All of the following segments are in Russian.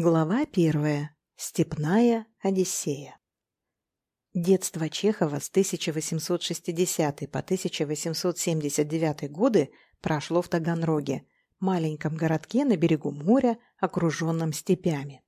Глава первая. Степная Одиссея. Детство Чехова с 1860 по 1879 годы прошло в Таганроге, маленьком городке на берегу моря, окруженном степями.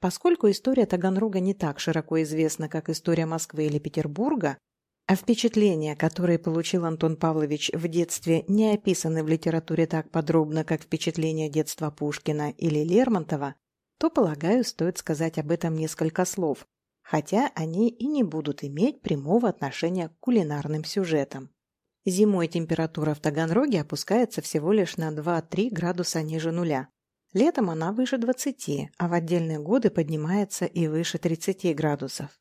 Поскольку история Таганрога не так широко известна, как история Москвы или Петербурга, а впечатления, которые получил Антон Павлович в детстве, не описаны в литературе так подробно, как впечатления детства Пушкина или Лермонтова, то, полагаю, стоит сказать об этом несколько слов, хотя они и не будут иметь прямого отношения к кулинарным сюжетам. Зимой температура в Таганроге опускается всего лишь на 2-3 градуса ниже нуля. Летом она выше 20, а в отдельные годы поднимается и выше 30 градусов.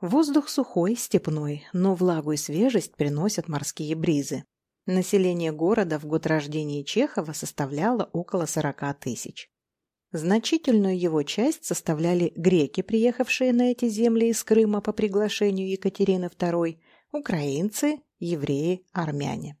Воздух сухой, степной, но влагу и свежесть приносят морские бризы. Население города в год рождения Чехова составляло около 40 тысяч. Значительную его часть составляли греки, приехавшие на эти земли из Крыма по приглашению Екатерины II, украинцы, евреи, армяне.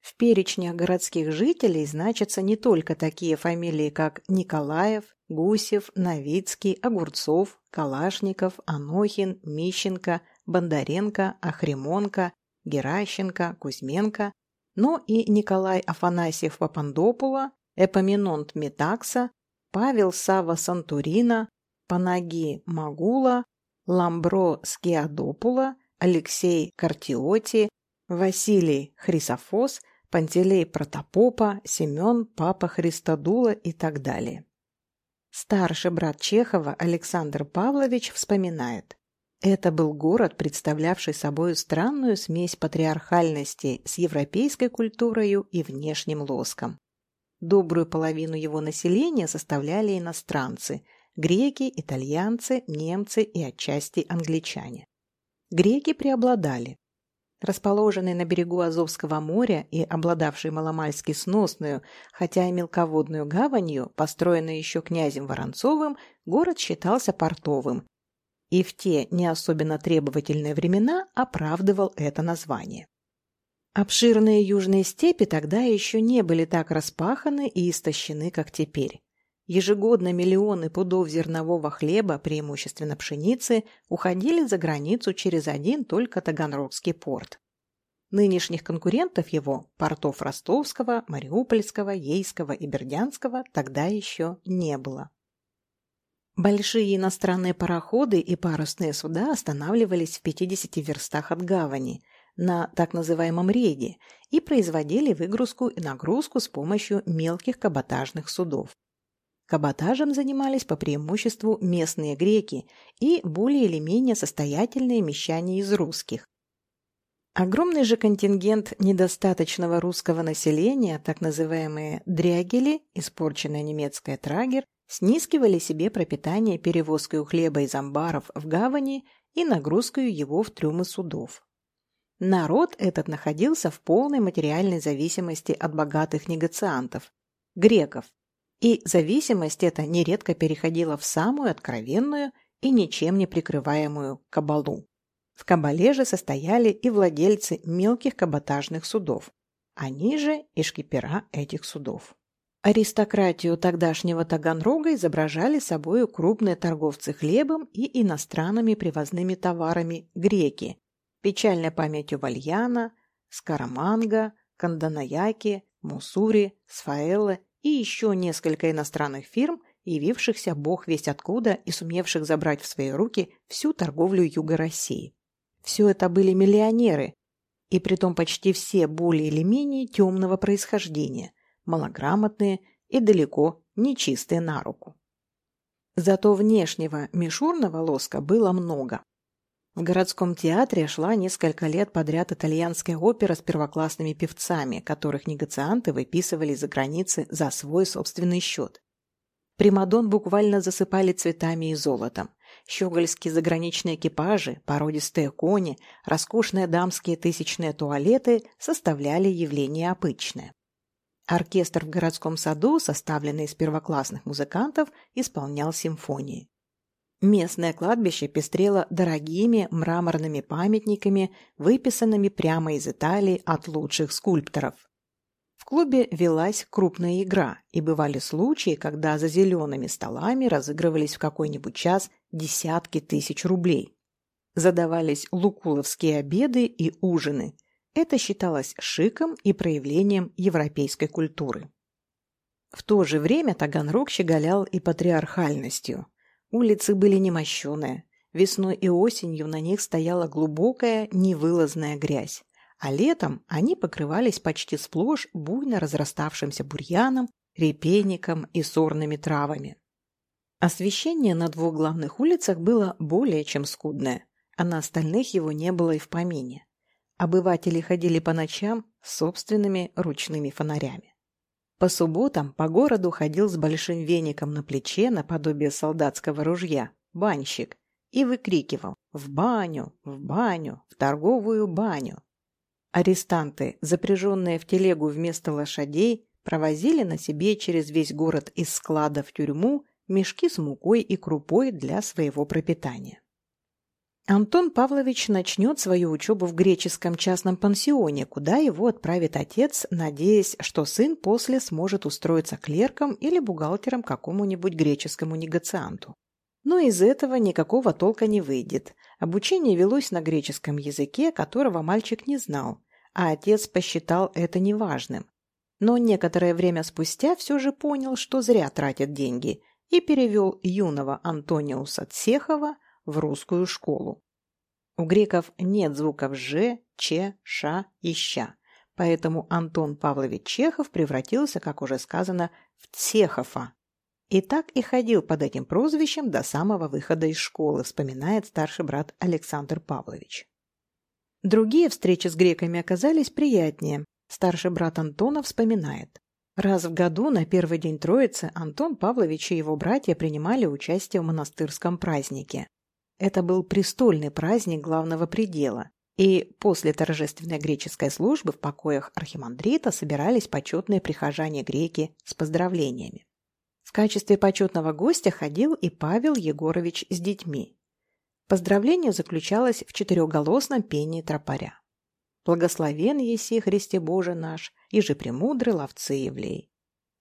В перечнях городских жителей значатся не только такие фамилии, как Николаев, Гусев, Новицкий, Огурцов, Калашников, Анохин, Мищенко, Бондаренко, Ахремонко, Геращенко, Кузьменко, но и Николай Афанасьев Папандопула, Эпоминонт Метакса, Павел Сава Сантурина, Панаги Магула, Ламбро Скиадопула, Алексей Картиоти, Василий Хрисофос, Пантелей Протопопа, Семен Папа Христодула и так далее. Старший брат Чехова Александр Павлович вспоминает. Это был город, представлявший собой странную смесь патриархальности с европейской культурой и внешним лоском. Добрую половину его населения составляли иностранцы – греки, итальянцы, немцы и отчасти англичане. Греки преобладали. Расположенный на берегу Азовского моря и обладавший маломальски сносную, хотя и мелководную гаванью, построенный еще князем Воронцовым, город считался портовым и в те не особенно требовательные времена оправдывал это название. Обширные южные степи тогда еще не были так распаханы и истощены, как теперь. Ежегодно миллионы пудов зернового хлеба, преимущественно пшеницы, уходили за границу через один только Таганрогский порт. Нынешних конкурентов его, портов Ростовского, Мариупольского, Ейского и Бердянского, тогда еще не было. Большие иностранные пароходы и парусные суда останавливались в 50 верстах от гавани, на так называемом рейде и производили выгрузку и нагрузку с помощью мелких каботажных судов. Каботажем занимались по преимуществу местные греки и более или менее состоятельные мещане из русских. Огромный же контингент недостаточного русского населения, так называемые дрягели, испорченная немецкая трагер, снискивали себе пропитание перевозкой хлеба из амбаров в гавани и нагрузкой его в трюмы судов. Народ этот находился в полной материальной зависимости от богатых негациантов, греков, и зависимость эта нередко переходила в самую откровенную и ничем не прикрываемую кабалу. В кабале же состояли и владельцы мелких каботажных судов, они же и шкипера этих судов. Аристократию тогдашнего Таганрога изображали собою крупные торговцы хлебом и иностранными привозными товарами греки, печальной памятью Вальяна, Скараманга, Канданаяки, Мусури, Сфаэллы и еще несколько иностранных фирм, явившихся бог весть откуда и сумевших забрать в свои руки всю торговлю Юга России. Все это были миллионеры, и притом почти все более или менее темного происхождения, малограмотные и далеко нечистые на руку. Зато внешнего мишурного лоска было много. В городском театре шла несколько лет подряд итальянская опера с первоклассными певцами, которых негацианты выписывали за границы за свой собственный счет. Примадон буквально засыпали цветами и золотом. Щегольские заграничные экипажи, породистые кони, роскошные дамские тысячные туалеты составляли явление обычное. Оркестр в городском саду, составленный из первоклассных музыкантов, исполнял симфонии. Местное кладбище пестрело дорогими мраморными памятниками, выписанными прямо из Италии от лучших скульпторов. В клубе велась крупная игра, и бывали случаи, когда за зелеными столами разыгрывались в какой-нибудь час десятки тысяч рублей. Задавались лукуловские обеды и ужины. Это считалось шиком и проявлением европейской культуры. В то же время Таганрог щеголял и патриархальностью. Улицы были немощеные. Весной и осенью на них стояла глубокая, невылазная грязь а летом они покрывались почти сплошь буйно разраставшимся бурьяном, репейником и сорными травами. Освещение на двух главных улицах было более чем скудное, а на остальных его не было и в помине. Обыватели ходили по ночам с собственными ручными фонарями. По субботам по городу ходил с большим веником на плече наподобие солдатского ружья банщик и выкрикивал «В баню! В баню! В торговую баню!» Арестанты, запряженные в телегу вместо лошадей, провозили на себе через весь город из склада в тюрьму мешки с мукой и крупой для своего пропитания. Антон Павлович начнет свою учебу в греческом частном пансионе, куда его отправит отец, надеясь, что сын после сможет устроиться клерком или бухгалтером какому-нибудь греческому негацианту. Но из этого никакого толка не выйдет. Обучение велось на греческом языке, которого мальчик не знал, а отец посчитал это неважным. Но некоторое время спустя все же понял, что зря тратит деньги, и перевел юного Антониуса Цехова в русскую школу. У греков нет звуков «ж», «ч», «ш» и «ща», поэтому Антон Павлович Чехов превратился, как уже сказано, в Цехова, и так и ходил под этим прозвищем до самого выхода из школы, вспоминает старший брат Александр Павлович. Другие встречи с греками оказались приятнее. Старший брат Антона вспоминает. Раз в году на первый день Троицы Антон Павлович и его братья принимали участие в монастырском празднике. Это был престольный праздник главного предела, и после торжественной греческой службы в покоях архимандрита собирались почетные прихожане-греки с поздравлениями. В качестве почетного гостя ходил и Павел Егорович с детьми. Поздравление заключалось в четырехголосном пении тропаря. «Благословен еси, Христе Боже наш, и же премудрый ловцы Евлей».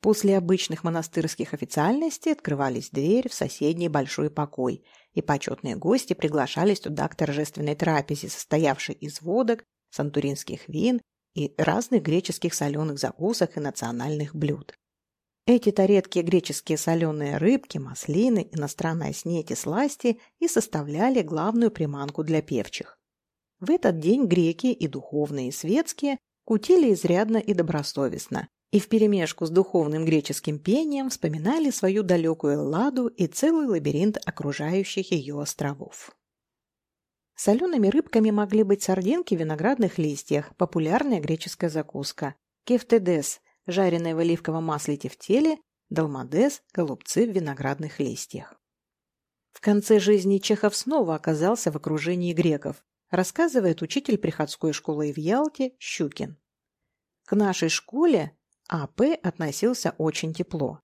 После обычных монастырских официальностей открывались двери в соседний большой покой, и почетные гости приглашались туда к торжественной трапезе, состоявшей из водок, сантуринских вин и разных греческих соленых закусок и национальных блюд. Эти-то редкие греческие соленые рыбки, маслины, иностранная снеть и сласти и составляли главную приманку для певчих. В этот день греки и духовные, и светские кутили изрядно и добросовестно, и вперемешку с духовным греческим пением вспоминали свою далекую Элладу и целый лабиринт окружающих ее островов. Солеными рыбками могли быть сардинки в виноградных листьях, популярная греческая закуска, кефтедес – жареное в оливковом масле тефтели, долмадес, голубцы в виноградных листьях. В конце жизни Чехов снова оказался в окружении греков, рассказывает учитель приходской школы в Ялте Щукин. К нашей школе А.П. относился очень тепло.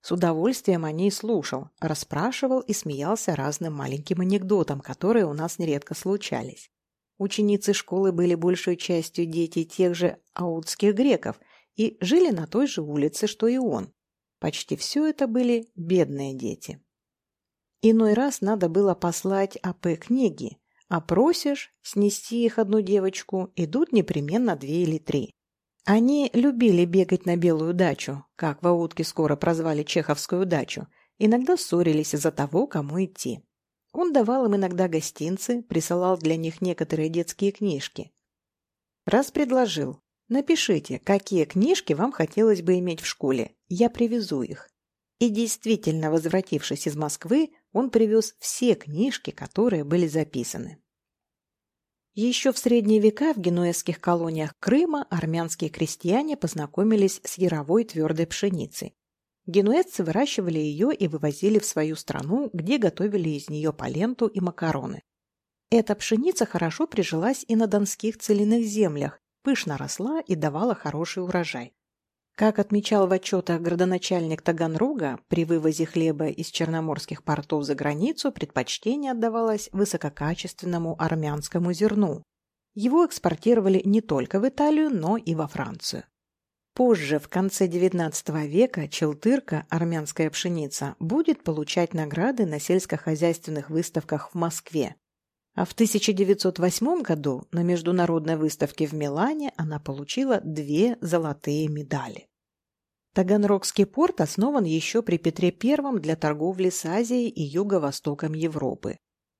С удовольствием о ней слушал, расспрашивал и смеялся разным маленьким анекдотам, которые у нас нередко случались. Ученицы школы были большей частью дети тех же аутских греков – и жили на той же улице, что и он. Почти все это были бедные дети. Иной раз надо было послать АП книги, а просишь снести их одну девочку, идут непременно две или три. Они любили бегать на белую дачу, как в Аутке скоро прозвали чеховскую дачу, иногда ссорились из-за того, кому идти. Он давал им иногда гостинцы, присылал для них некоторые детские книжки. Раз предложил, Напишите, какие книжки вам хотелось бы иметь в школе. Я привезу их. И действительно, возвратившись из Москвы, он привез все книжки, которые были записаны. Еще в средние века в генуэзских колониях Крыма армянские крестьяне познакомились с яровой твердой пшеницей. Генуэзцы выращивали ее и вывозили в свою страну, где готовили из нее паленту и макароны. Эта пшеница хорошо прижилась и на донских целинных землях, пышно росла и давала хороший урожай. Как отмечал в отчетах градоначальник Таганрога, при вывозе хлеба из черноморских портов за границу предпочтение отдавалось высококачественному армянскому зерну. Его экспортировали не только в Италию, но и во Францию. Позже, в конце XIX века, челтырка, армянская пшеница, будет получать награды на сельскохозяйственных выставках в Москве. А в 1908 году на международной выставке в Милане она получила две золотые медали. Таганрогский порт основан еще при Петре I для торговли с Азией и юго-востоком Европы.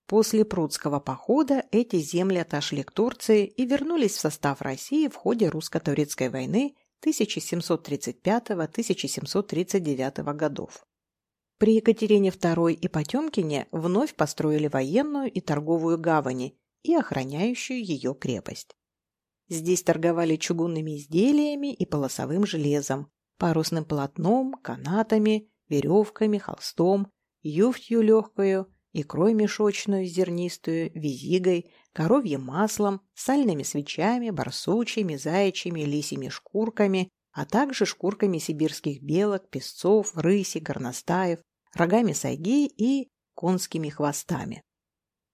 После Прудского похода эти земли отошли к Турции и вернулись в состав России в ходе русско-турецкой войны 1735-1739 годов. При Екатерине II и Потемкине вновь построили военную и торговую гавани и охраняющую ее крепость. Здесь торговали чугунными изделиями и полосовым железом, парусным полотном, канатами, веревками, холстом, юфтью легкою, икрой мешочную зернистую, визигой, коровьим маслом, сальными свечами, барсучьими, заячьими, лисими шкурками, а также шкурками сибирских белок, песцов, рыси, горностаев, рогами сайги и конскими хвостами.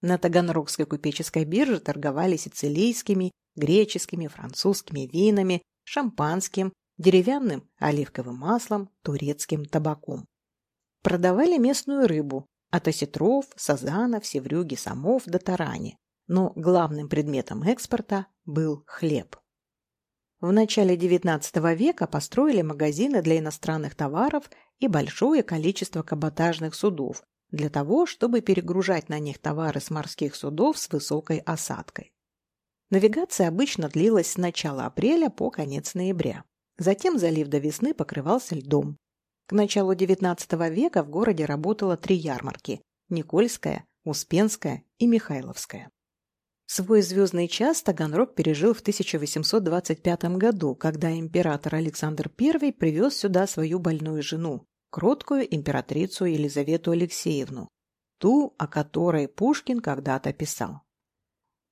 На Таганрогской купеческой бирже торговали сицилийскими, греческими, французскими винами, шампанским, деревянным оливковым маслом, турецким табаком. Продавали местную рыбу, от осетров, сазанов, севрюги, самов до тарани. Но главным предметом экспорта был хлеб. В начале XIX века построили магазины для иностранных товаров и большое количество каботажных судов для того, чтобы перегружать на них товары с морских судов с высокой осадкой. Навигация обычно длилась с начала апреля по конец ноября. Затем залив до весны покрывался льдом. К началу XIX века в городе работало три ярмарки – Никольская, Успенская и Михайловская. Свой звездный час Таганрог пережил в 1825 году, когда император Александр I привез сюда свою больную жену, кроткую императрицу Елизавету Алексеевну, ту, о которой Пушкин когда-то писал.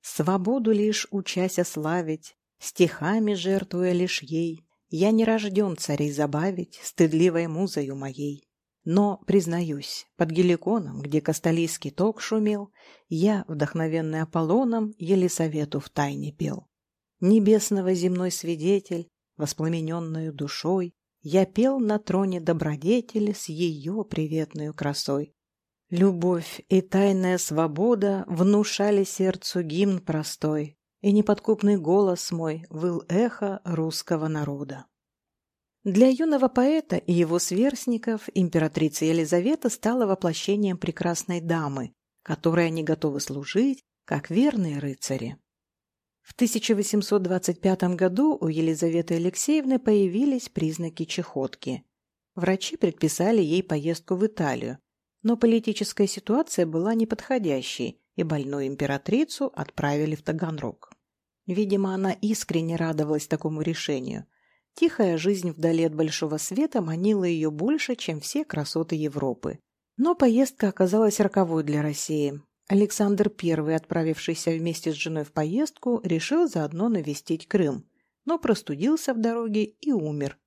«Свободу лишь учася славить, стихами жертвуя лишь ей, я не рожден царей забавить стыдливой музою моей. Но, признаюсь, под Геликоном, где касталийский ток шумел, я, вдохновенный Аполлоном, Елисавету в тайне пел. Небесного земной свидетель, воспламененную душой, я пел на троне добродетели с ее приветной красой. Любовь и тайная свобода внушали сердцу гимн простой, и неподкупный голос мой выл эхо русского народа. Для юного поэта и его сверстников императрица Елизавета стала воплощением прекрасной дамы, которой они готовы служить, как верные рыцари. В 1825 году у Елизаветы Алексеевны появились признаки чехотки. Врачи предписали ей поездку в Италию, но политическая ситуация была неподходящей, и больную императрицу отправили в Таганрог. Видимо, она искренне радовалась такому решению – Тихая жизнь вдали от большого света манила ее больше, чем все красоты Европы. Но поездка оказалась роковой для России. Александр I, отправившийся вместе с женой в поездку, решил заодно навестить Крым, но простудился в дороге и умер.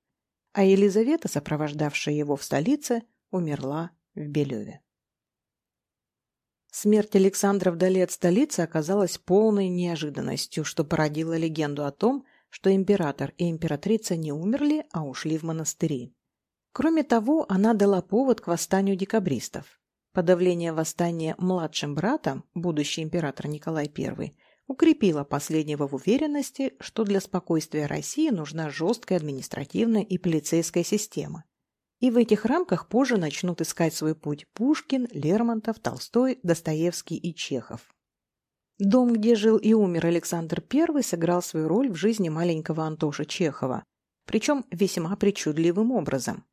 А Елизавета, сопровождавшая его в столице, умерла в Белеве. Смерть Александра вдали от столицы оказалась полной неожиданностью, что породило легенду о том, что император и императрица не умерли, а ушли в монастыри. Кроме того, она дала повод к восстанию декабристов. Подавление восстания младшим братом, будущий император Николай I, укрепило последнего в уверенности, что для спокойствия России нужна жесткая административная и полицейская система. И в этих рамках позже начнут искать свой путь Пушкин, Лермонтов, Толстой, Достоевский и Чехов. Дом, где жил и умер Александр I, сыграл свою роль в жизни маленького Антоша Чехова, причем весьма причудливым образом.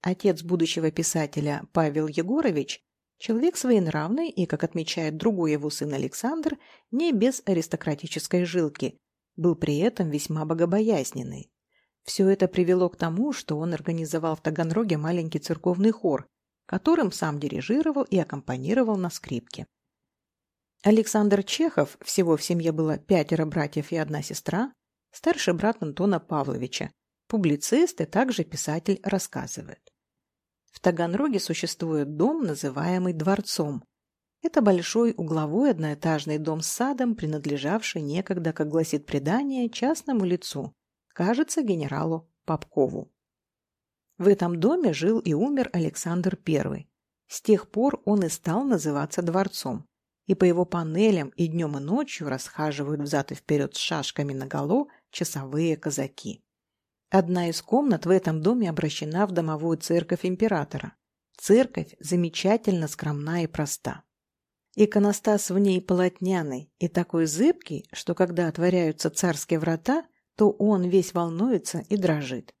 Отец будущего писателя Павел Егорович – человек своенравный и, как отмечает другой его сын Александр, не без аристократической жилки, был при этом весьма богобоязненный. Все это привело к тому, что он организовал в Таганроге маленький церковный хор, которым сам дирижировал и аккомпанировал на скрипке. Александр Чехов, всего в семье было пятеро братьев и одна сестра, старший брат Антона Павловича, публицист и также писатель рассказывает. В Таганроге существует дом, называемый дворцом. Это большой угловой одноэтажный дом с садом, принадлежавший некогда, как гласит предание, частному лицу, кажется, генералу Попкову. В этом доме жил и умер Александр I. С тех пор он и стал называться дворцом. И по его панелям и днем и ночью расхаживают взад и вперед с шашками наголо часовые казаки. Одна из комнат в этом доме обращена в домовую церковь императора. Церковь замечательно скромна и проста. Иконостас в ней полотняный и такой зыбкий, что когда отворяются царские врата, то он весь волнуется и дрожит.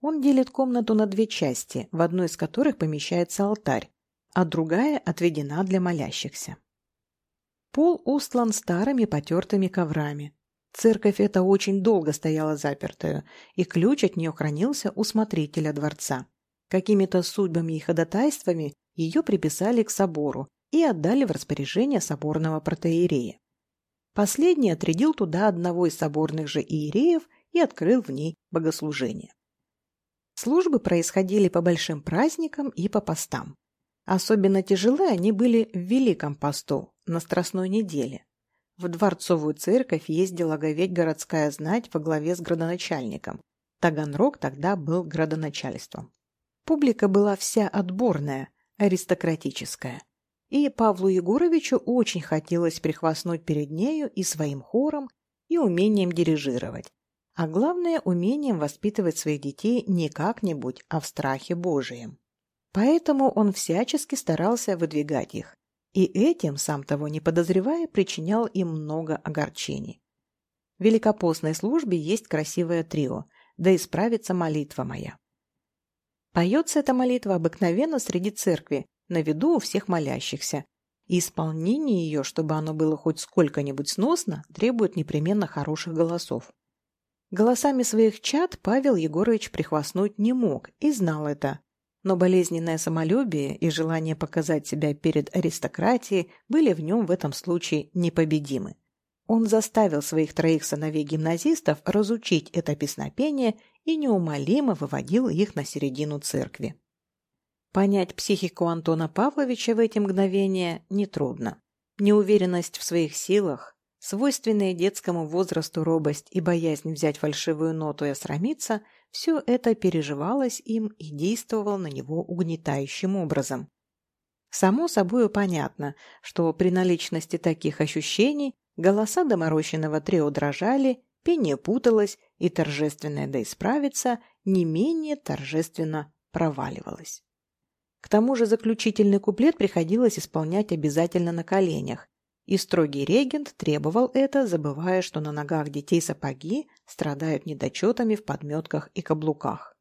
Он делит комнату на две части, в одной из которых помещается алтарь, а другая отведена для молящихся. Пол устлан старыми потертыми коврами. Церковь эта очень долго стояла запертую, и ключ от нее хранился у смотрителя дворца. Какими-то судьбами и ходатайствами ее приписали к собору и отдали в распоряжение соборного протеерея. Последний отрядил туда одного из соборных же иереев и открыл в ней богослужение. Службы происходили по большим праздникам и по постам. Особенно тяжелы они были в Великом посту, на Страстной неделе. В Дворцовую церковь ездила говеть городская знать во главе с градоначальником. Таганрог тогда был градоначальством. Публика была вся отборная, аристократическая. И Павлу Егоровичу очень хотелось прихвастнуть перед нею и своим хором, и умением дирижировать а главное – умением воспитывать своих детей не как-нибудь, а в страхе Божием. Поэтому он всячески старался выдвигать их, и этим, сам того не подозревая, причинял им много огорчений. В великопостной службе есть красивое трио «Да исправится молитва моя». Поется эта молитва обыкновенно среди церкви, на виду у всех молящихся, и исполнение ее, чтобы оно было хоть сколько-нибудь сносно, требует непременно хороших голосов. Голосами своих чад Павел Егорович прихвастнуть не мог и знал это. Но болезненное самолюбие и желание показать себя перед аристократией были в нем в этом случае непобедимы. Он заставил своих троих сыновей-гимназистов разучить это песнопение и неумолимо выводил их на середину церкви. Понять психику Антона Павловича в эти мгновения нетрудно. Неуверенность в своих силах, Свойственные детскому возрасту робость и боязнь взять фальшивую ноту и осрамиться – все это переживалось им и действовало на него угнетающим образом. Само собой понятно, что при наличности таких ощущений голоса доморощенного трио дрожали, пение путалось, и торжественное «да исправиться» не менее торжественно проваливалось. К тому же заключительный куплет приходилось исполнять обязательно на коленях, и строгий регент требовал это, забывая, что на ногах детей сапоги страдают недочетами в подметках и каблуках.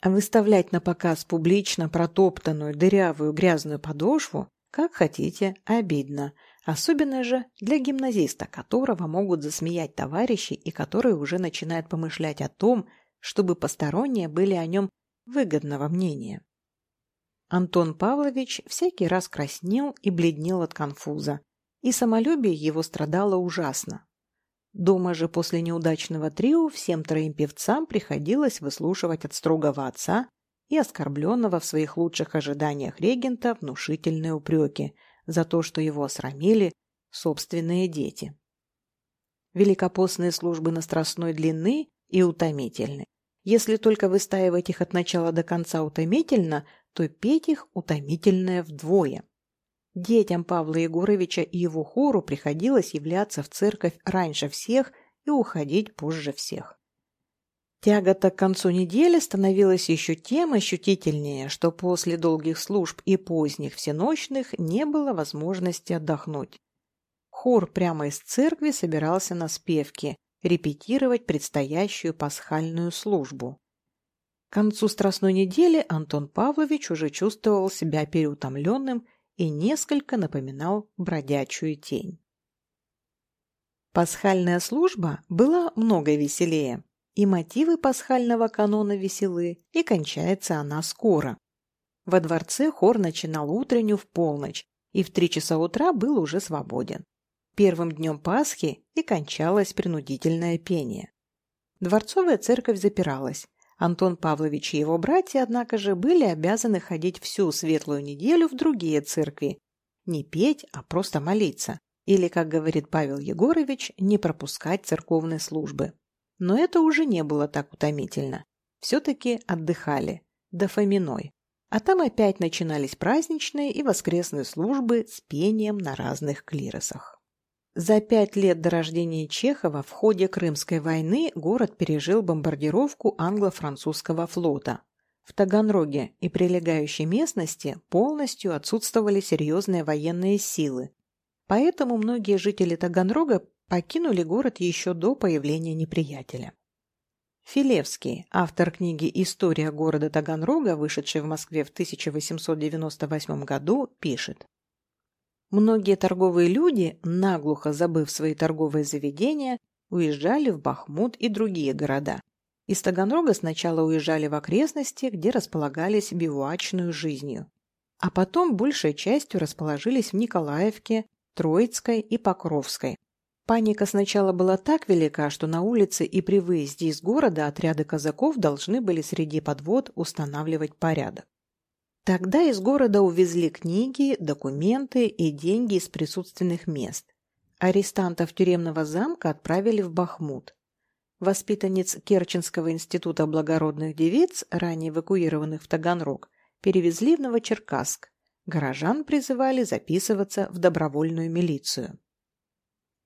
А выставлять на показ публично протоптанную, дырявую, грязную подошву, как хотите, обидно. Особенно же для гимназиста, которого могут засмеять товарищи и который уже начинает помышлять о том, чтобы посторонние были о нем выгодного мнения. Антон Павлович всякий раз краснел и бледнел от конфуза, и самолюбие его страдало ужасно. Дома же после неудачного трио всем троим певцам приходилось выслушивать от строгого отца и оскорбленного в своих лучших ожиданиях регента внушительные упреки за то, что его осрамили собственные дети. Великопостные службы на страстной длины и утомительны. Если только выстаивать их от начала до конца утомительно, то петь их утомительное вдвое. Детям Павла Егоровича и его хору приходилось являться в церковь раньше всех и уходить позже всех. Тягота к концу недели становилась еще тем ощутительнее, что после долгих служб и поздних всеночных не было возможности отдохнуть. Хор прямо из церкви собирался на спевке, репетировать предстоящую пасхальную службу. К концу Страстной недели Антон Павлович уже чувствовал себя переутомленным и несколько напоминал бродячую тень. Пасхальная служба была много веселее, и мотивы пасхального канона веселы, и кончается она скоро. Во дворце хор начинал утреннюю в полночь, и в три часа утра был уже свободен. Первым днем Пасхи и кончалось принудительное пение. Дворцовая церковь запиралась, Антон Павлович и его братья, однако же, были обязаны ходить всю светлую неделю в другие церкви. Не петь, а просто молиться. Или, как говорит Павел Егорович, не пропускать церковной службы. Но это уже не было так утомительно. Все-таки отдыхали. До Фоминой. А там опять начинались праздничные и воскресные службы с пением на разных клиросах. За пять лет до рождения Чехова в ходе Крымской войны город пережил бомбардировку англо-французского флота. В Таганроге и прилегающей местности полностью отсутствовали серьезные военные силы. Поэтому многие жители Таганрога покинули город еще до появления неприятеля. Филевский, автор книги «История города Таганрога», вышедшей в Москве в 1898 году, пишет. Многие торговые люди, наглухо забыв свои торговые заведения, уезжали в Бахмут и другие города. Из Таганрога сначала уезжали в окрестности, где располагались бивуачную жизнью. А потом большей частью расположились в Николаевке, Троицкой и Покровской. Паника сначала была так велика, что на улице и при выезде из города отряды казаков должны были среди подвод устанавливать порядок. Тогда из города увезли книги, документы и деньги из присутственных мест. Арестантов тюремного замка отправили в Бахмут. Воспитанниц Керченского института благородных девиц, ранее эвакуированных в Таганрог, перевезли в Новочеркасск. Горожан призывали записываться в добровольную милицию.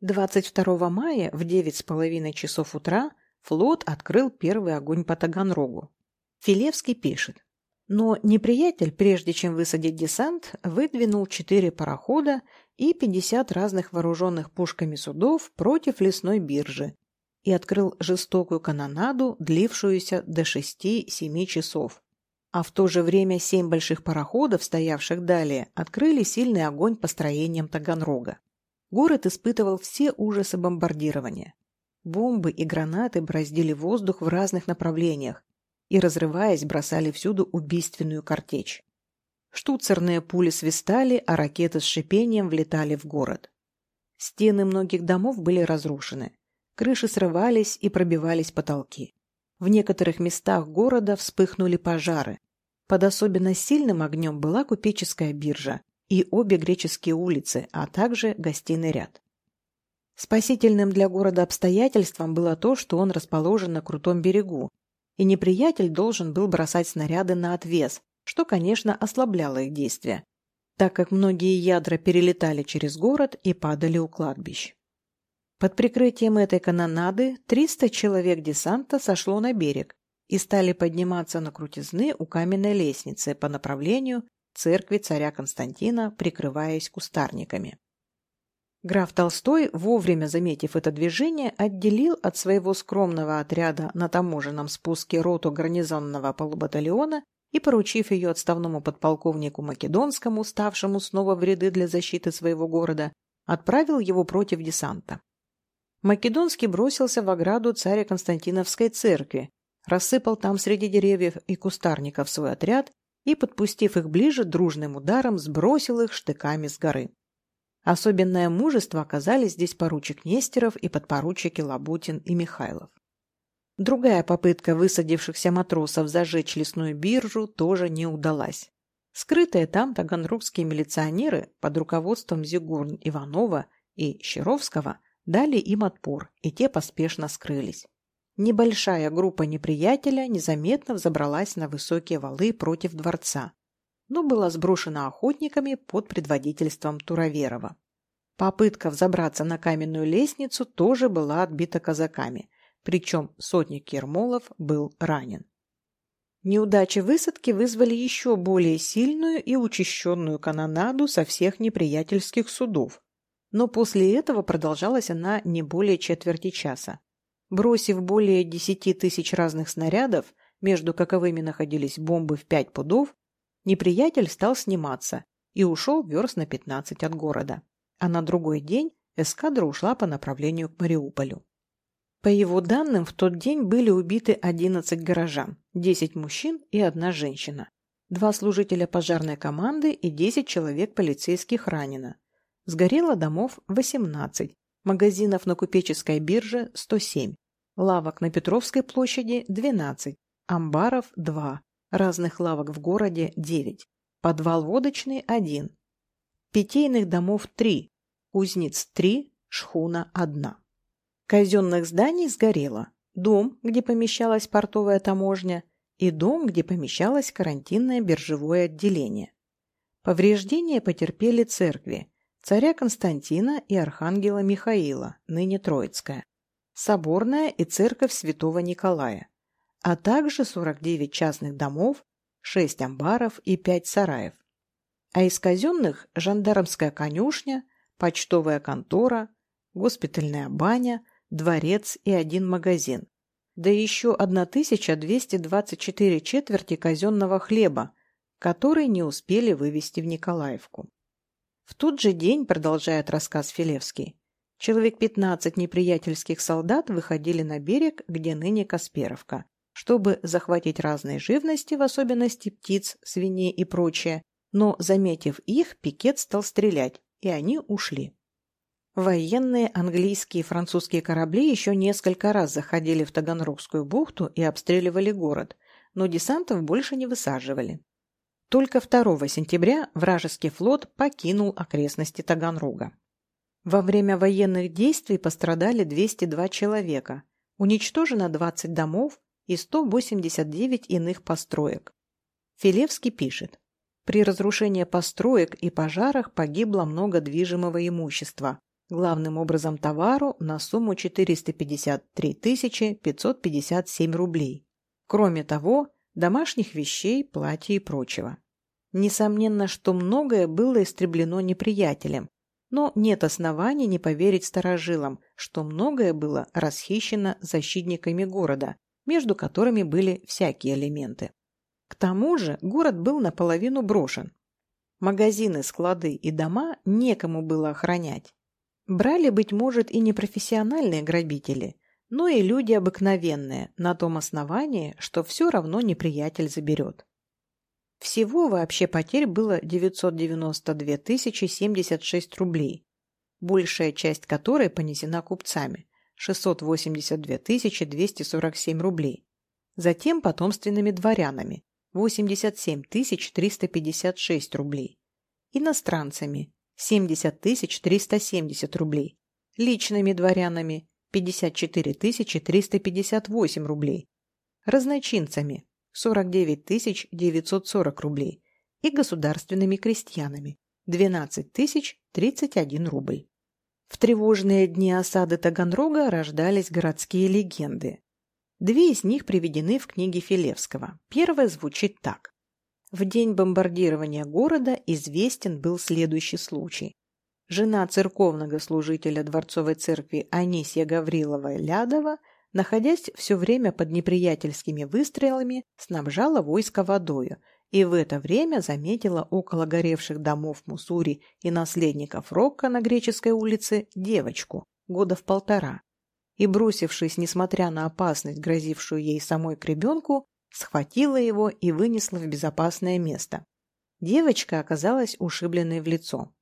22 мая в 9,5 часов утра флот открыл первый огонь по Таганрогу. Филевский пишет. Но неприятель, прежде чем высадить десант, выдвинул четыре парохода и 50 разных вооруженных пушками судов против лесной биржи и открыл жестокую канонаду, длившуюся до 6-7 часов. А в то же время семь больших пароходов, стоявших далее, открыли сильный огонь по строениям Таганрога. Город испытывал все ужасы бомбардирования. Бомбы и гранаты бороздили воздух в разных направлениях, и, разрываясь, бросали всюду убийственную картечь. Штуцерные пули свистали, а ракеты с шипением влетали в город. Стены многих домов были разрушены. Крыши срывались и пробивались потолки. В некоторых местах города вспыхнули пожары. Под особенно сильным огнем была купеческая биржа и обе греческие улицы, а также гостиный ряд. Спасительным для города обстоятельством было то, что он расположен на крутом берегу, и неприятель должен был бросать снаряды на отвес, что, конечно, ослабляло их действия, так как многие ядра перелетали через город и падали у кладбищ. Под прикрытием этой канонады 300 человек десанта сошло на берег и стали подниматься на крутизны у каменной лестницы по направлению церкви царя Константина, прикрываясь кустарниками. Граф Толстой, вовремя заметив это движение, отделил от своего скромного отряда на таможенном спуске роту гарнизонного полубатальона и, поручив ее отставному подполковнику Македонскому, ставшему снова в ряды для защиты своего города, отправил его против десанта. Македонский бросился в ограду царя Константиновской церкви, рассыпал там среди деревьев и кустарников свой отряд и, подпустив их ближе, дружным ударом сбросил их штыками с горы. Особенное мужество оказали здесь поручик Нестеров и подпоручики Лабутин и Михайлов. Другая попытка высадившихся матросов зажечь лесную биржу тоже не удалась. Скрытые там таганрогские милиционеры под руководством Зигурн Иванова и Щеровского дали им отпор, и те поспешно скрылись. Небольшая группа неприятеля незаметно взобралась на высокие валы против дворца, но была сброшена охотниками под предводительством Туроверова. Попытка взобраться на каменную лестницу тоже была отбита казаками, причем сотник Ермолов был ранен. Неудачи высадки вызвали еще более сильную и учащенную канонаду со всех неприятельских судов. Но после этого продолжалась она не более четверти часа. Бросив более десяти тысяч разных снарядов, между каковыми находились бомбы в пять пудов, Неприятель стал сниматься и ушел верст на 15 от города. А на другой день эскадра ушла по направлению к Мариуполю. По его данным, в тот день были убиты 11 горожан, 10 мужчин и одна женщина, два служителя пожарной команды и 10 человек полицейских ранено. Сгорело домов 18, магазинов на Купеческой бирже 107, лавок на Петровской площади 12, амбаров 2, Разных лавок в городе – девять. Подвал водочный – один. Питейных домов – три. Кузнец – три. Шхуна – одна. Казенных зданий сгорело. дом, где помещалась портовая таможня, и дом, где помещалось карантинное биржевое отделение. Повреждения потерпели церкви, царя Константина и архангела Михаила, ныне Троицкая, соборная и церковь святого Николая, а также 49 частных домов, 6 амбаров и 5 сараев. А из казенных – жандармская конюшня, почтовая контора, госпитальная баня, дворец и один магазин. Да еще 1224 четверти казенного хлеба, который не успели вывести в Николаевку. В тот же день, продолжает рассказ Филевский, человек 15 неприятельских солдат выходили на берег, где ныне Касперовка, чтобы захватить разные живности, в особенности птиц, свиней и прочее, но, заметив их, пикет стал стрелять, и они ушли. Военные английские и французские корабли еще несколько раз заходили в Таганрогскую бухту и обстреливали город, но десантов больше не высаживали. Только 2 сентября вражеский флот покинул окрестности Таганрога. Во время военных действий пострадали 202 человека, уничтожено 20 домов и 189 иных построек. Филевский пишет, при разрушении построек и пожарах погибло много движимого имущества, главным образом товару на сумму 453 557 рублей. Кроме того, домашних вещей, платья и прочего. Несомненно, что многое было истреблено неприятелем, но нет оснований не поверить старожилам, что многое было расхищено защитниками города, между которыми были всякие элементы. К тому же город был наполовину брошен. Магазины, склады и дома некому было охранять. Брали, быть может, и не профессиональные грабители, но и люди обыкновенные, на том основании, что все равно неприятель заберет. Всего вообще потерь было 992 076 рублей, большая часть которой понесена купцами – 682 247 рублей. Затем потомственными дворянами – 87 356 рублей. Иностранцами – 70 370 рублей. Личными дворянами – 54 358 рублей. Разночинцами 49 940 рублей и государственными крестьянами 12 031 рубль. В тревожные дни осады Таганрога рождались городские легенды. Две из них приведены в книге Филевского. Первая звучит так. В день бомбардирования города известен был следующий случай. Жена церковного служителя Дворцовой церкви Анисия Гаврилова Лядова находясь все время под неприятельскими выстрелами, снабжала войско водою и в это время заметила около горевших домов Мусури и наследников Рокко на Греческой улице девочку, года в полтора, и, бросившись, несмотря на опасность, грозившую ей самой к ребенку, схватила его и вынесла в безопасное место. Девочка оказалась ушибленной в лицо.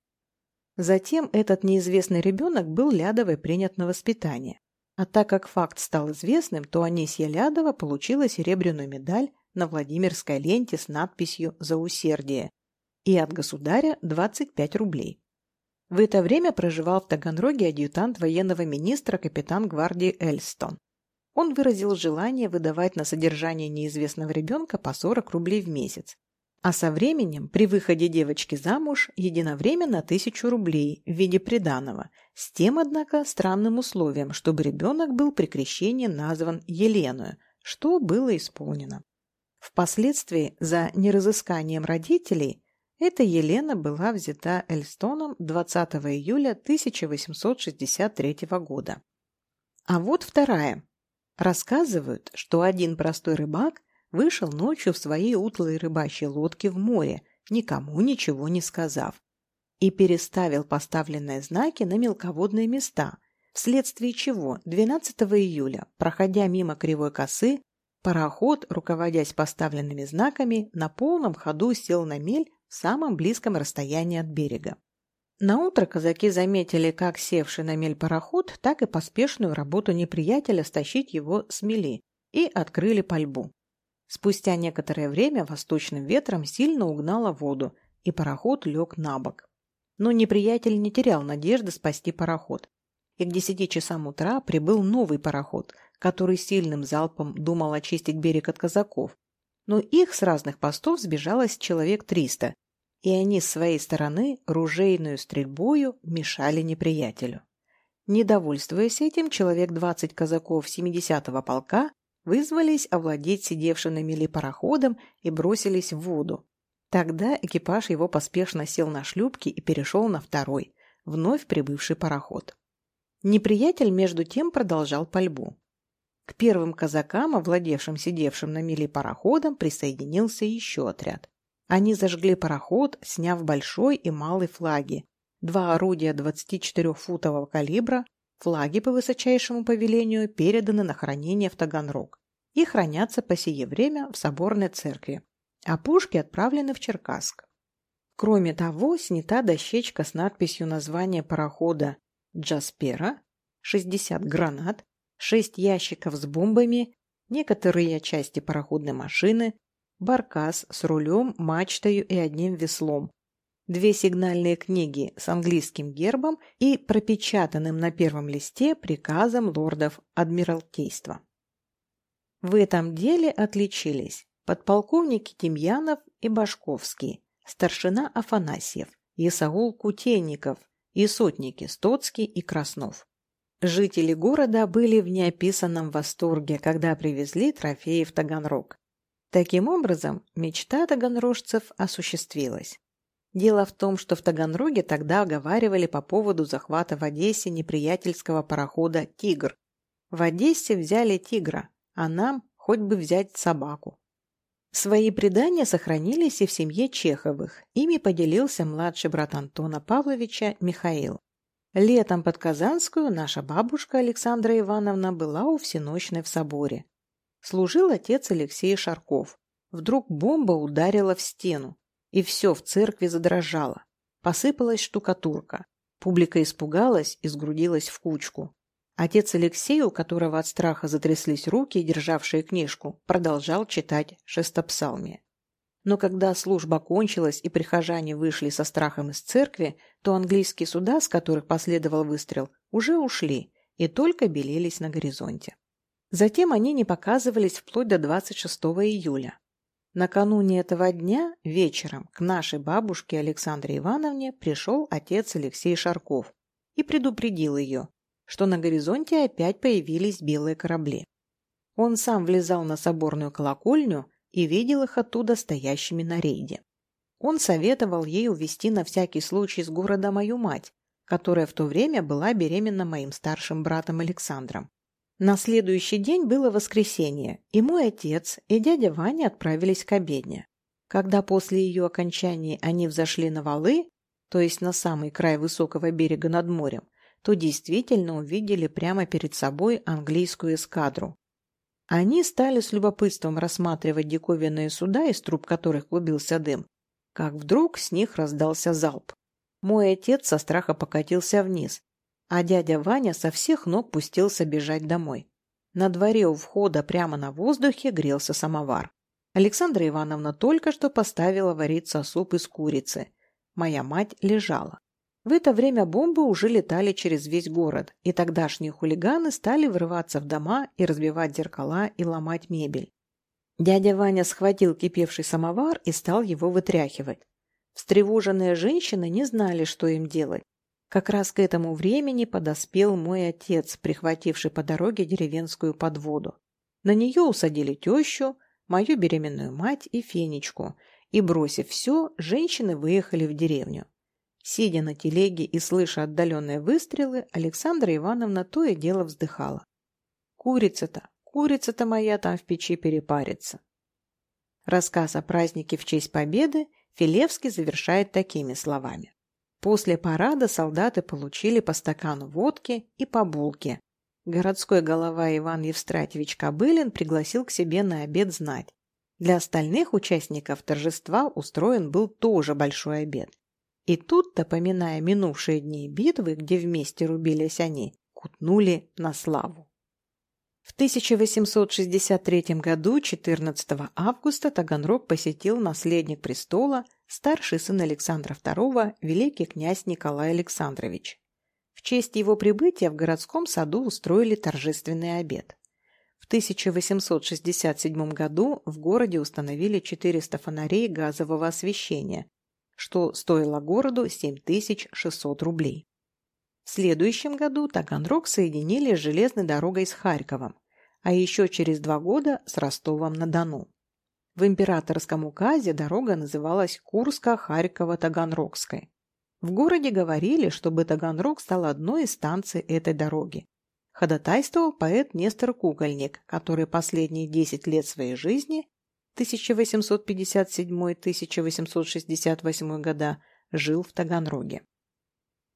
Затем этот неизвестный ребенок был Лядовой принят на воспитание. А так как факт стал известным, то Анисья Лядова получила серебряную медаль на Владимирской ленте с надписью «За усердие» и от государя 25 рублей. В это время проживал в Таганроге адъютант военного министра капитан гвардии Эльстон. Он выразил желание выдавать на содержание неизвестного ребенка по 40 рублей в месяц, а со временем, при выходе девочки замуж, единовременно тысячу рублей в виде приданого, с тем, однако, странным условием, чтобы ребенок был при крещении назван Еленою, что было исполнено. Впоследствии, за неразысканием родителей, эта Елена была взята Эльстоном 20 июля 1863 года. А вот вторая. Рассказывают, что один простой рыбак вышел ночью в своей утлой рыбачьей лодке в море, никому ничего не сказав, и переставил поставленные знаки на мелководные места, вследствие чего 12 июля, проходя мимо Кривой косы, пароход, руководясь поставленными знаками, на полном ходу сел на мель в самом близком расстоянии от берега. Наутро казаки заметили как севший на мель пароход, так и поспешную работу неприятеля стащить его с мели и открыли пальбу. Спустя некоторое время восточным ветром сильно угнало воду, и пароход лег на бок. Но неприятель не терял надежды спасти пароход. И к десяти часам утра прибыл новый пароход, который сильным залпом думал очистить берег от казаков, но их с разных постов сбежалось человек триста, и они с своей стороны ружейную стрельбою мешали неприятелю. Недовольствуясь этим, человек двадцать казаков 70-го полка вызвались овладеть сидевшим на мели пароходом и бросились в воду. Тогда экипаж его поспешно сел на шлюпки и перешел на второй, вновь прибывший пароход. Неприятель между тем продолжал пальбу. К первым казакам, овладевшим сидевшим на мели пароходом, присоединился еще отряд. Они зажгли пароход, сняв большой и малый флаги, два орудия 24-футового калибра, флаги по высочайшему повелению переданы на хранение в Таганрог и хранятся по сие время в соборной церкви, а пушки отправлены в Черкасск. Кроме того, снята дощечка с надписью названия парохода «Джаспера», 60 гранат, 6 ящиков с бомбами, некоторые части пароходной машины, баркас с рулем, мачтою и одним веслом, две сигнальные книги с английским гербом и пропечатанным на первом листе приказом лордов Адмиралтейства. В этом деле отличились подполковники Тимьянов и Башковский, старшина Афанасьев, Исаул Кутейников и сотники Стоцкий и Краснов. Жители города были в неописанном восторге, когда привезли трофеи в Таганрог. Таким образом, мечта таганрожцев осуществилась. Дело в том, что в Таганроге тогда оговаривали по поводу захвата в Одессе неприятельского парохода «Тигр». В Одессе взяли «Тигра», а нам хоть бы взять собаку. Свои предания сохранились и в семье Чеховых. Ими поделился младший брат Антона Павловича Михаил. Летом под Казанскую наша бабушка Александра Ивановна была у всеночной в соборе. Служил отец Алексей Шарков. Вдруг бомба ударила в стену и все в церкви задрожало. Посыпалась штукатурка. Публика испугалась и сгрудилась в кучку. Отец Алексей, у которого от страха затряслись руки, державшие книжку, продолжал читать шестопсалмие. Но когда служба кончилась и прихожане вышли со страхом из церкви, то английские суда, с которых последовал выстрел, уже ушли и только белелись на горизонте. Затем они не показывались вплоть до 26 июля. Накануне этого дня вечером к нашей бабушке Александре Ивановне пришел отец Алексей Шарков и предупредил ее, что на горизонте опять появились белые корабли. Он сам влезал на соборную колокольню и видел их оттуда стоящими на рейде. Он советовал ей увезти на всякий случай с города мою мать, которая в то время была беременна моим старшим братом Александром. На следующий день было воскресенье, и мой отец и дядя Ваня отправились к обедне. Когда после ее окончания они взошли на валы, то есть на самый край высокого берега над морем, то действительно увидели прямо перед собой английскую эскадру. Они стали с любопытством рассматривать диковинные суда, из труб которых клубился дым, как вдруг с них раздался залп. Мой отец со страха покатился вниз, а дядя Ваня со всех ног пустился бежать домой. На дворе у входа прямо на воздухе грелся самовар. Александра Ивановна только что поставила вариться суп из курицы. Моя мать лежала. В это время бомбы уже летали через весь город, и тогдашние хулиганы стали врываться в дома и разбивать зеркала и ломать мебель. Дядя Ваня схватил кипевший самовар и стал его вытряхивать. Встревоженные женщины не знали, что им делать. Как раз к этому времени подоспел мой отец, прихвативший по дороге деревенскую подводу. На нее усадили тещу, мою беременную мать и Фенечку, и, бросив все, женщины выехали в деревню. Сидя на телеге и слыша отдаленные выстрелы, Александра Ивановна то и дело вздыхала. «Курица-то, курица-то моя там в печи перепарится». Рассказ о празднике в честь Победы Филевский завершает такими словами. После парада солдаты получили по стакану водки и по булке. Городской голова Иван Евстратьевич Кобылин пригласил к себе на обед знать. Для остальных участников торжества устроен был тоже большой обед. И тут-то, поминая минувшие дни битвы, где вместе рубились они, кутнули на славу. В 1863 году, 14 августа, Таганрог посетил наследник престола старший сын Александра II, великий князь Николай Александрович. В честь его прибытия в городском саду устроили торжественный обед. В 1867 году в городе установили 400 фонарей газового освещения, что стоило городу 7600 рублей. В следующем году Таганрог соединили с железной дорогой с Харьковом, а еще через два года с Ростовом-на-Дону. В императорском указе дорога называлась Курско-Харьково-Таганрогской. В городе говорили, чтобы Таганрог стал одной из станций этой дороги. Ходатайствовал поэт Нестор Кукольник, который последние 10 лет своей жизни 1857-1868 года жил в Таганроге.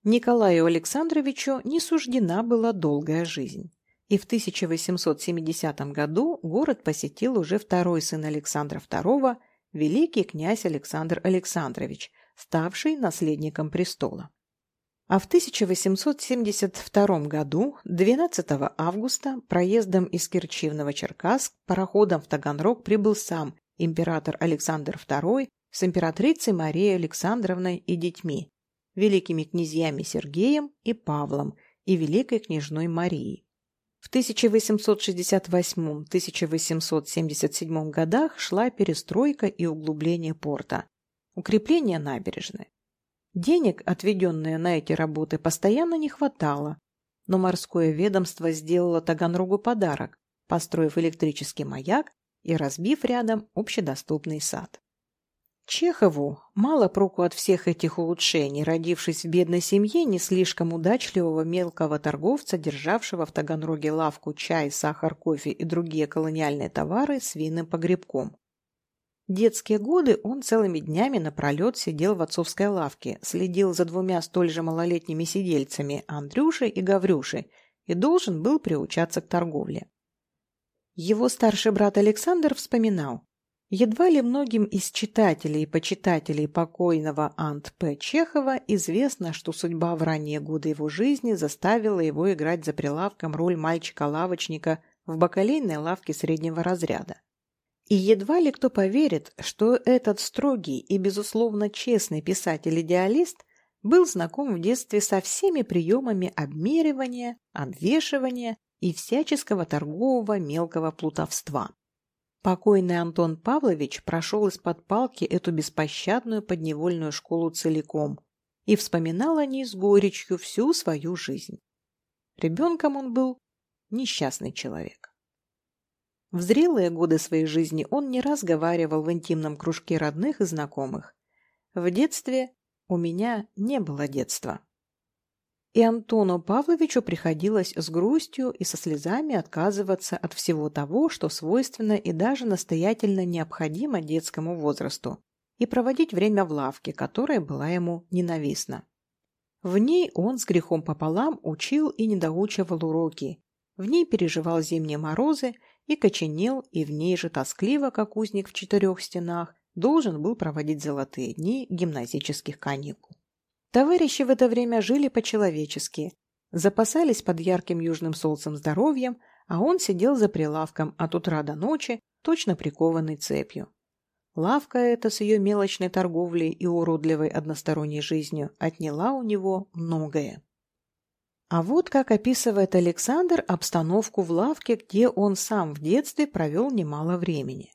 Николаю Александровичу не суждена была долгая жизнь, и в 1870 году город посетил уже второй сын Александра II, великий князь Александр Александрович, ставший наследником престола. А в 1872 году, 12 августа, проездом из Керчи в Новочеркасск пароходом в Таганрог прибыл сам император Александр II с императрицей Марией Александровной и детьми, великими князьями Сергеем и Павлом и великой княжной Марией. В 1868-1877 годах шла перестройка и углубление порта, укрепление набережной. Денег, отведенные на эти работы, постоянно не хватало, но морское ведомство сделало Таганрогу подарок, построив электрический маяк и разбив рядом общедоступный сад. Чехову мало проку от всех этих улучшений, родившись в бедной семье не слишком удачливого мелкого торговца, державшего в Таганроге лавку чай, сахар, кофе и другие колониальные товары с винным погребком. Детские годы он целыми днями напролет сидел в отцовской лавке, следил за двумя столь же малолетними сидельцами, Андрюшей и Гаврюшей, и должен был приучаться к торговле. Его старший брат Александр вспоминал, Едва ли многим из читателей и почитателей покойного Ант П. Чехова известно, что судьба в ранние годы его жизни заставила его играть за прилавком роль мальчика-лавочника в бакалейной лавке среднего разряда. И едва ли кто поверит, что этот строгий и, безусловно, честный писатель-идеалист был знаком в детстве со всеми приемами обмеривания, обвешивания и всяческого торгового мелкого плутовства. Покойный Антон Павлович прошел из-под палки эту беспощадную подневольную школу целиком и вспоминал о ней с горечью всю свою жизнь. Ребенком он был несчастный человек. В зрелые годы своей жизни он не раз говаривал в интимном кружке родных и знакомых. В детстве у меня не было детства. И Антону Павловичу приходилось с грустью и со слезами отказываться от всего того, что свойственно и даже настоятельно необходимо детскому возрасту, и проводить время в лавке, которая была ему ненавистна. В ней он с грехом пополам учил и недоучивал уроки, в ней переживал зимние морозы и коченел, и в ней же тоскливо, как узник в четырех стенах, должен был проводить золотые дни гимназических каникул. Товарищи в это время жили по-человечески, запасались под ярким южным солнцем здоровьем, а он сидел за прилавком от утра до ночи, точно прикованный цепью. Лавка эта с ее мелочной торговлей и уродливой односторонней жизнью отняла у него многое. А вот как описывает Александр обстановку в лавке, где он сам в детстве провел немало времени.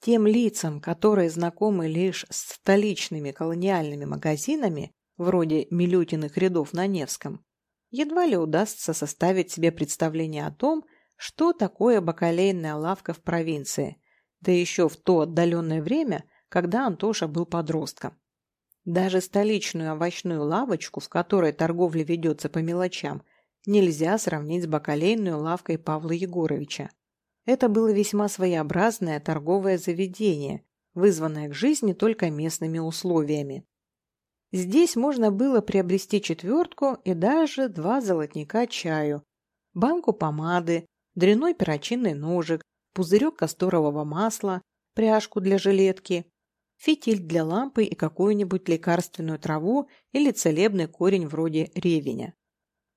Тем лицам, которые знакомы лишь с столичными колониальными магазинами, вроде Милютиных рядов на Невском, едва ли удастся составить себе представление о том, что такое бакалейная лавка в провинции, да еще в то отдаленное время, когда Антоша был подростком. Даже столичную овощную лавочку, в которой торговля ведется по мелочам, нельзя сравнить с бакалейной лавкой Павла Егоровича. Это было весьма своеобразное торговое заведение, вызванное к жизни только местными условиями. Здесь можно было приобрести четвертку и даже два золотника чаю, банку помады, дряной перочинный ножик, пузырек касторового масла, пряжку для жилетки, фитиль для лампы и какую-нибудь лекарственную траву или целебный корень вроде ревеня.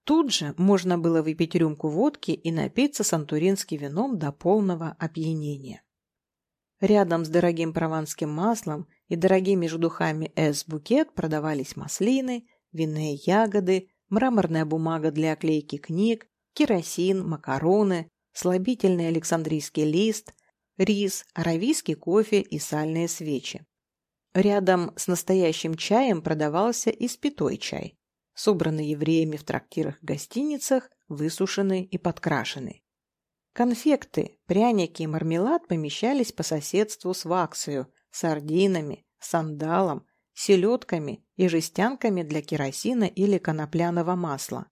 Тут же можно было выпить рюмку водки и напиться сантуринским вином до полного опьянения. Рядом с дорогим прованским маслом и дорогими ждухами «С-букет» продавались маслины, винные ягоды, мраморная бумага для оклейки книг, керосин, макароны, слабительный александрийский лист, рис, аравийский кофе и сальные свечи. Рядом с настоящим чаем продавался и спитой чай, собранный евреями в трактирах и гостиницах, высушенный и подкрашенный. Конфекты, пряники и мармелад помещались по соседству с ваксою, сардинами, сандалом, селедками и жестянками для керосина или конопляного масла.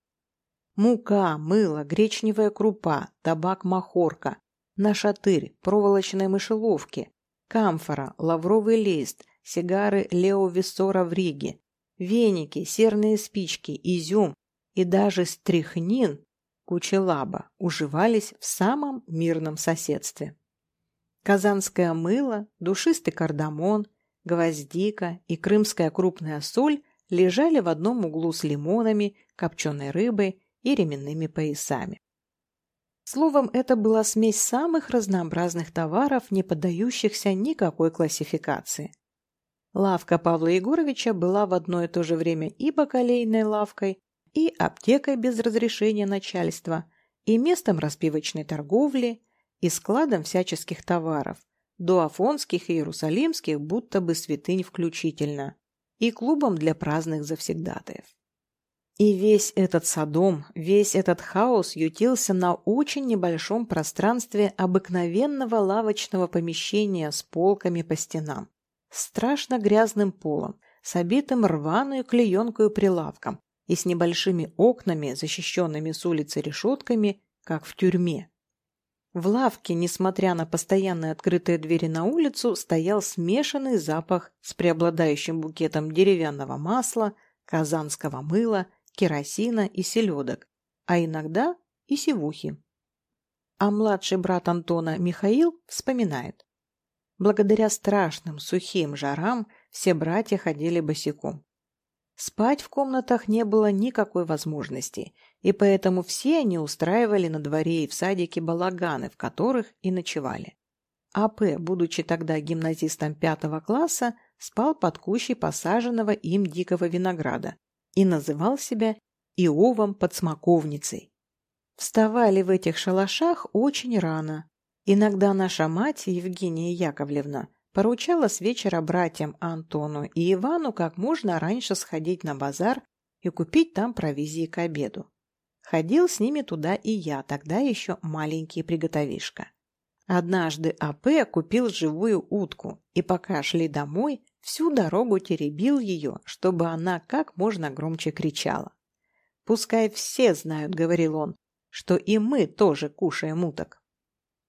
Мука, мыло, гречневая крупа, табак-махорка, нашатырь, проволочные мышеловки, камфора, лавровый лист, сигары Лео Виссора в Риге, веники, серные спички, изюм и даже стрихнин кучелаба уживались в самом мирном соседстве. Казанское мыло, душистый кардамон, гвоздика и крымская крупная соль лежали в одном углу с лимонами, копченой рыбой и ременными поясами. Словом, это была смесь самых разнообразных товаров, не поддающихся никакой классификации. Лавка Павла Егоровича была в одно и то же время и бакалейной лавкой, и аптекой без разрешения начальства, и местом распивочной торговли, и складом всяческих товаров, до афонских и иерусалимских будто бы святынь включительно, и клубом для праздных завсегдатаев. И весь этот садом, весь этот хаос ютился на очень небольшом пространстве обыкновенного лавочного помещения с полками по стенам, страшно грязным полом, с обитым рваную клеенкою прилавком и с небольшими окнами, защищенными с улицы решетками, как в тюрьме. В лавке, несмотря на постоянные открытые двери на улицу, стоял смешанный запах с преобладающим букетом деревянного масла, казанского мыла – керосина и селедок, а иногда и сивухи. А младший брат Антона Михаил вспоминает. Благодаря страшным сухим жарам все братья ходили босиком. Спать в комнатах не было никакой возможности, и поэтому все они устраивали на дворе и в садике балаганы, в которых и ночевали. А.П., будучи тогда гимназистом пятого класса, спал под кущей посаженного им дикого винограда, и называл себя Иовом Подсмоковницей. Вставали в этих шалашах очень рано. Иногда наша мать, Евгения Яковлевна, поручала с вечера братьям Антону и Ивану как можно раньше сходить на базар и купить там провизии к обеду. Ходил с ними туда и я, тогда еще маленький приготовишка. Однажды А.П. купил живую утку, и пока шли домой, Всю дорогу теребил ее, чтобы она как можно громче кричала. «Пускай все знают», — говорил он, — «что и мы тоже кушаем уток».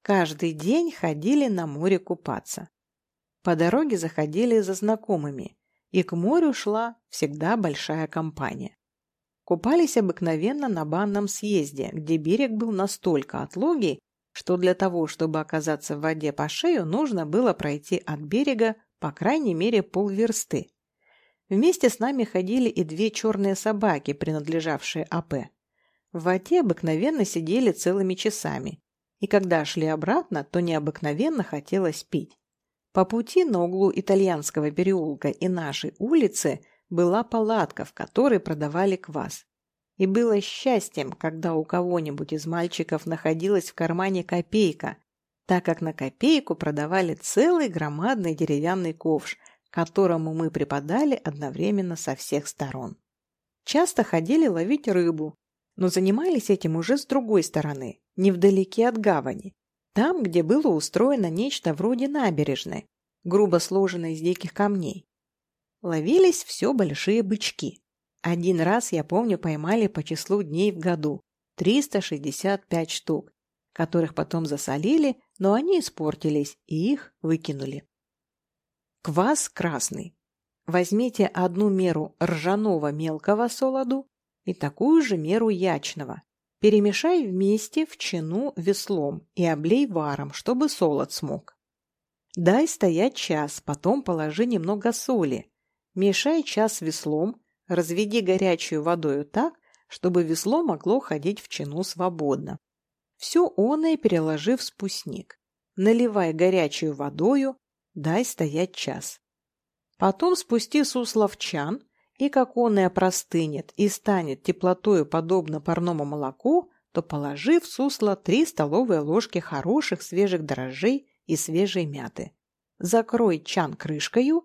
Каждый день ходили на море купаться. По дороге заходили за знакомыми, и к морю шла всегда большая компания. Купались обыкновенно на банном съезде, где берег был настолько отлогий, что для того, чтобы оказаться в воде по шею, нужно было пройти от берега по крайней мере полверсты. Вместе с нами ходили и две черные собаки, принадлежавшие АП. В воде обыкновенно сидели целыми часами, и когда шли обратно, то необыкновенно хотелось пить. По пути на углу итальянского переулка и нашей улицы была палатка, в которой продавали квас. И было счастьем, когда у кого-нибудь из мальчиков находилась в кармане копейка, так как на копейку продавали целый громадный деревянный ковш, которому мы припадали одновременно со всех сторон. Часто ходили ловить рыбу, но занимались этим уже с другой стороны, невдалеке от гавани, там, где было устроено нечто вроде набережной, грубо сложенной из диких камней. Ловились все большие бычки. Один раз, я помню, поймали по числу дней в году – 365 штук, которых потом засолили, но они испортились, и их выкинули. Квас красный. Возьмите одну меру ржаного мелкого солоду и такую же меру ячного. Перемешай вместе в чину веслом и облей варом, чтобы солод смог. Дай стоять час, потом положи немного соли. Мешай час веслом, разведи горячую водою так, чтобы весло могло ходить в чину свободно. Все оное переложи в спусник. Наливай горячую водою, дай стоять час. Потом спусти сусло в чан, и как оное простынет и станет теплотою подобно парному молоку, то положи в сусло 3 столовые ложки хороших свежих дрожжей и свежей мяты. Закрой чан крышкою,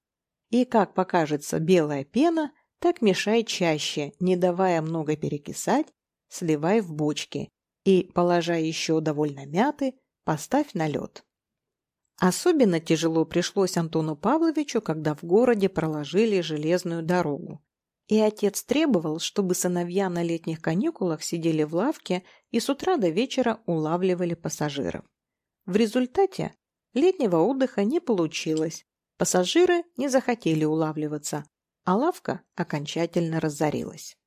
и, как покажется белая пена, так мешай чаще, не давая много перекисать, сливай в бочки и, положа еще довольно мяты, поставь на лед. Особенно тяжело пришлось Антону Павловичу, когда в городе проложили железную дорогу. И отец требовал, чтобы сыновья на летних каникулах сидели в лавке и с утра до вечера улавливали пассажиров. В результате летнего отдыха не получилось, пассажиры не захотели улавливаться, а лавка окончательно разорилась.